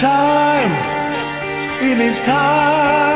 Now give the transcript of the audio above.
Time. It is time.